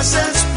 Îmi